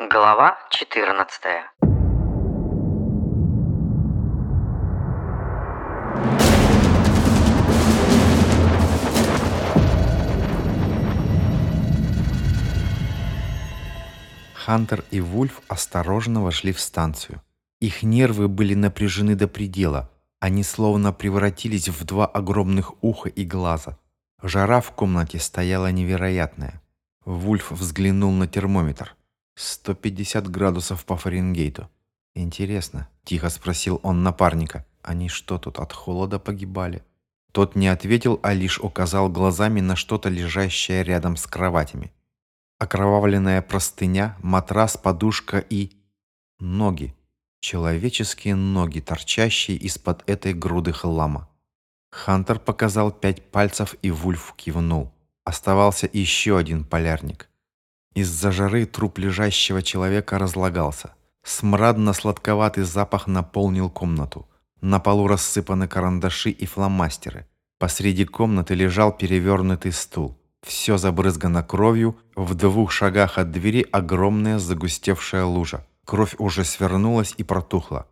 Глава 14 Хантер и Вульф осторожно вошли в станцию. Их нервы были напряжены до предела. Они словно превратились в два огромных уха и глаза. Жара в комнате стояла невероятная. Вульф взглянул на термометр. 150 градусов по Фаренгейту. «Интересно», – тихо спросил он напарника, – «они что тут, от холода погибали?» Тот не ответил, а лишь указал глазами на что-то лежащее рядом с кроватями. Окровавленная простыня, матрас, подушка и... Ноги. Человеческие ноги, торчащие из-под этой груды хлама. Хантер показал пять пальцев, и Вульф кивнул. Оставался еще один полярник. Из-за жары труп лежащего человека разлагался. Смрадно-сладковатый запах наполнил комнату. На полу рассыпаны карандаши и фломастеры. Посреди комнаты лежал перевернутый стул. Все забрызгано кровью, в двух шагах от двери огромная загустевшая лужа. Кровь уже свернулась и протухла.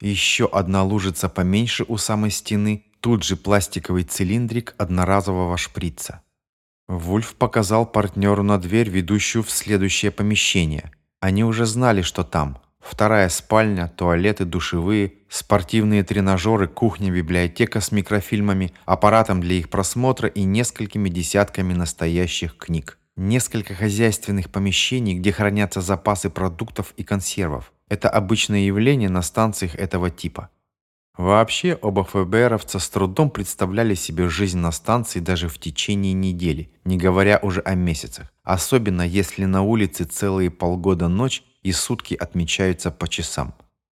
Еще одна лужица поменьше у самой стены, тут же пластиковый цилиндрик одноразового шприца. Вульф показал партнеру на дверь, ведущую в следующее помещение. Они уже знали, что там. Вторая спальня, туалеты, душевые, спортивные тренажеры, кухня, библиотека с микрофильмами, аппаратом для их просмотра и несколькими десятками настоящих книг. Несколько хозяйственных помещений, где хранятся запасы продуктов и консервов. Это обычное явление на станциях этого типа. Вообще, оба ФБРовца с трудом представляли себе жизнь на станции даже в течение недели, не говоря уже о месяцах. Особенно, если на улице целые полгода ночь и сутки отмечаются по часам.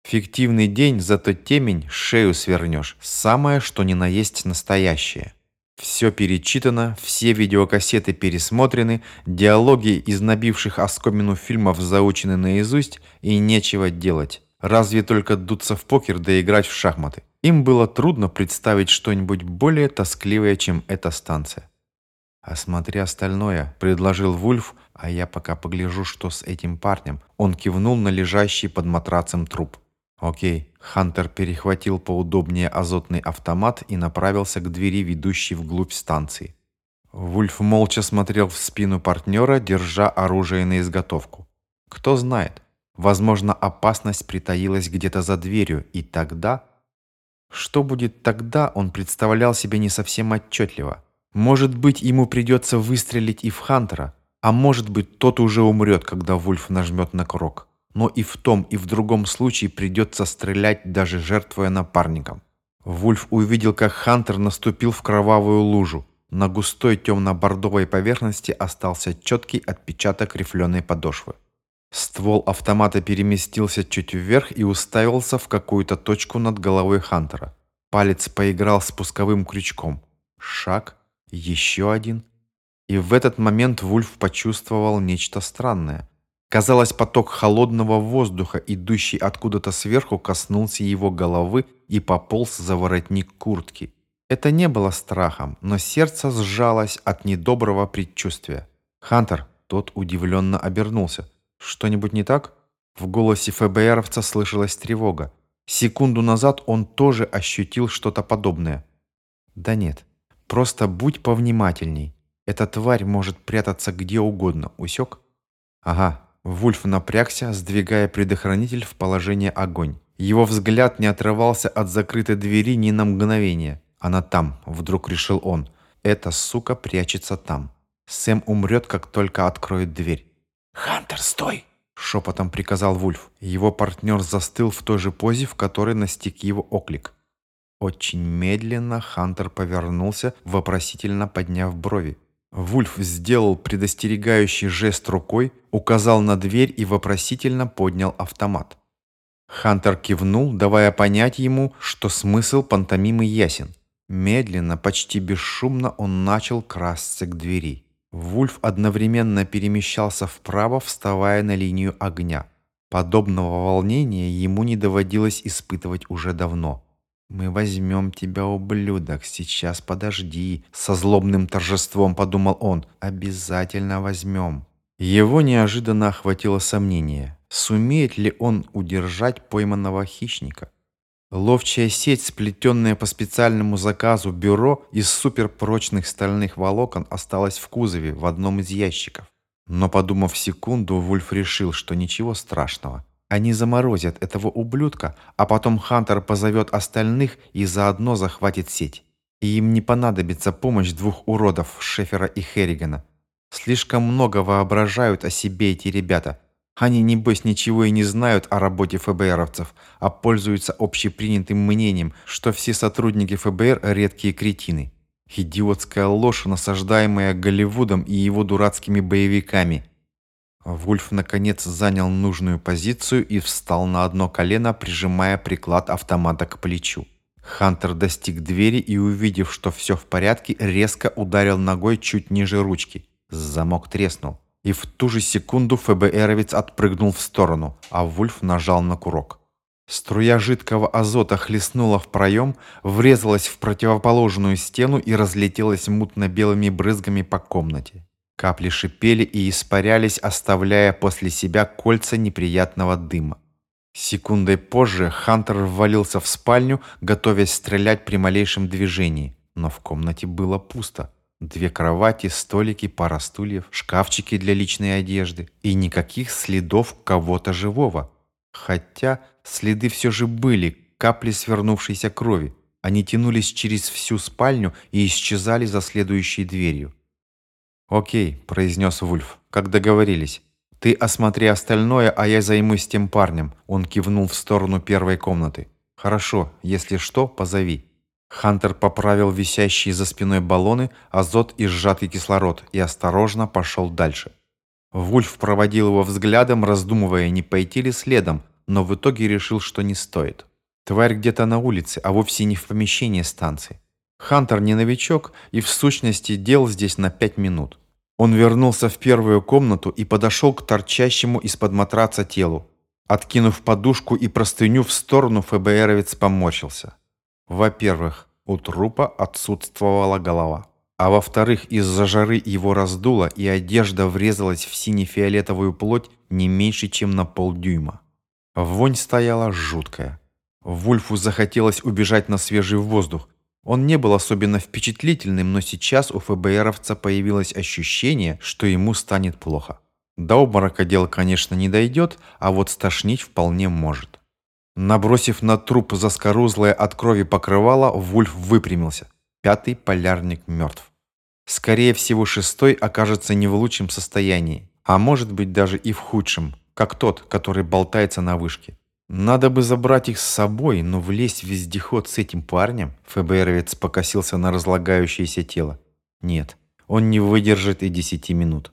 Фиктивный день, зато темень, шею свернешь. Самое, что ни на есть настоящее. Все перечитано, все видеокассеты пересмотрены, диалоги из набивших оскомину фильмов заучены наизусть и нечего делать. Разве только дуться в покер да играть в шахматы. Им было трудно представить что-нибудь более тоскливое, чем эта станция. «Осмотри остальное», — предложил Вульф, а я пока погляжу, что с этим парнем. Он кивнул на лежащий под матрацем труп. «Окей». Хантер перехватил поудобнее азотный автомат и направился к двери, ведущей вглубь станции. Вульф молча смотрел в спину партнера, держа оружие на изготовку. Кто знает, возможно, опасность притаилась где-то за дверью, и тогда... Что будет тогда, он представлял себе не совсем отчетливо. Может быть, ему придется выстрелить и в Хантера, а может быть, тот уже умрет, когда Вульф нажмет на курок но и в том, и в другом случае придется стрелять, даже жертвуя напарником. Вульф увидел, как Хантер наступил в кровавую лужу. На густой темно-бордовой поверхности остался четкий отпечаток рифленой подошвы. Ствол автомата переместился чуть вверх и уставился в какую-то точку над головой Хантера. Палец поиграл спусковым крючком. Шаг, еще один. И в этот момент Вульф почувствовал нечто странное. Казалось, поток холодного воздуха, идущий откуда-то сверху, коснулся его головы и пополз за воротник куртки. Это не было страхом, но сердце сжалось от недоброго предчувствия. «Хантер!» – тот удивленно обернулся. «Что-нибудь не так?» В голосе ФБРовца слышалась тревога. Секунду назад он тоже ощутил что-то подобное. «Да нет, просто будь повнимательней. Эта тварь может прятаться где угодно, усек?» «Ага, Вульф напрягся, сдвигая предохранитель в положение огонь. Его взгляд не отрывался от закрытой двери ни на мгновение. Она там, вдруг решил он. Эта сука прячется там. Сэм умрет, как только откроет дверь. «Хантер, стой!» – шепотом приказал Вульф. Его партнер застыл в той же позе, в которой настиг его оклик. Очень медленно Хантер повернулся, вопросительно подняв брови. Вульф сделал предостерегающий жест рукой, указал на дверь и вопросительно поднял автомат. Хантер кивнул, давая понять ему, что смысл пантомимы ясен. Медленно, почти бесшумно он начал красться к двери. Вульф одновременно перемещался вправо, вставая на линию огня. Подобного волнения ему не доводилось испытывать уже давно. «Мы возьмем тебя, ублюдок, сейчас подожди», — со злобным торжеством подумал он. «Обязательно возьмем». Его неожиданно охватило сомнение, сумеет ли он удержать пойманного хищника. Ловчая сеть, сплетенная по специальному заказу бюро из суперпрочных стальных волокон, осталась в кузове в одном из ящиков. Но, подумав секунду, Вульф решил, что ничего страшного. Они заморозят этого ублюдка, а потом Хантер позовет остальных и заодно захватит сеть. И им не понадобится помощь двух уродов, Шефера и Херригана. Слишком много воображают о себе эти ребята. Они, небось, ничего и не знают о работе ФБРовцев, а пользуются общепринятым мнением, что все сотрудники ФБР – редкие кретины. Идиотская ложь, насаждаемая Голливудом и его дурацкими боевиками. Вульф, наконец, занял нужную позицию и встал на одно колено, прижимая приклад автомата к плечу. Хантер достиг двери и, увидев, что все в порядке, резко ударил ногой чуть ниже ручки – Замок треснул, и в ту же секунду ФБРовец отпрыгнул в сторону, а Вульф нажал на курок. Струя жидкого азота хлестнула в проем, врезалась в противоположную стену и разлетелась мутно-белыми брызгами по комнате. Капли шипели и испарялись, оставляя после себя кольца неприятного дыма. Секундой позже Хантер ввалился в спальню, готовясь стрелять при малейшем движении, но в комнате было пусто. Две кровати, столики, пара стульев, шкафчики для личной одежды. И никаких следов кого-то живого. Хотя следы все же были, капли свернувшейся крови. Они тянулись через всю спальню и исчезали за следующей дверью. «Окей», — произнес Вульф, — «как договорились. Ты осмотри остальное, а я займусь тем парнем». Он кивнул в сторону первой комнаты. «Хорошо, если что, позови». Хантер поправил висящие за спиной баллоны, азот и сжатый кислород и осторожно пошел дальше. Вульф проводил его взглядом, раздумывая, не пойти ли следом, но в итоге решил, что не стоит. Тварь где-то на улице, а вовсе не в помещении станции. Хантер не новичок и в сущности дел здесь на пять минут. Он вернулся в первую комнату и подошел к торчащему из-под матраца телу. Откинув подушку и простыню в сторону, ФБРовец поморщился. Во-первых, у трупа отсутствовала голова. А во-вторых, из-за жары его раздуло, и одежда врезалась в сине-фиолетовую плоть не меньше, чем на полдюйма. Вонь стояла жуткая. Вульфу захотелось убежать на свежий воздух. Он не был особенно впечатлительным, но сейчас у ФБРовца появилось ощущение, что ему станет плохо. До обморока дело, конечно, не дойдет, а вот стошнить вполне может. Набросив на труп заскорузлое от крови покрывало, Вульф выпрямился. Пятый полярник мертв. Скорее всего, шестой окажется не в лучшем состоянии, а может быть даже и в худшем, как тот, который болтается на вышке. Надо бы забрать их с собой, но влезть в вездеход с этим парнем, ФБРовец покосился на разлагающееся тело. Нет, он не выдержит и десяти минут.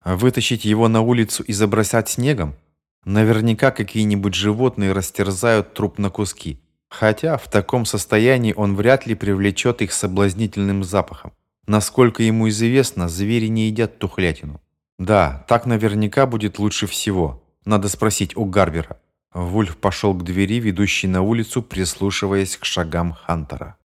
А вытащить его на улицу и забросать снегом? Наверняка какие-нибудь животные растерзают труп на куски. Хотя в таком состоянии он вряд ли привлечет их соблазнительным запахом. Насколько ему известно, звери не едят тухлятину. Да, так наверняка будет лучше всего. Надо спросить у Гарбера. Вульф пошел к двери, ведущей на улицу, прислушиваясь к шагам Хантера.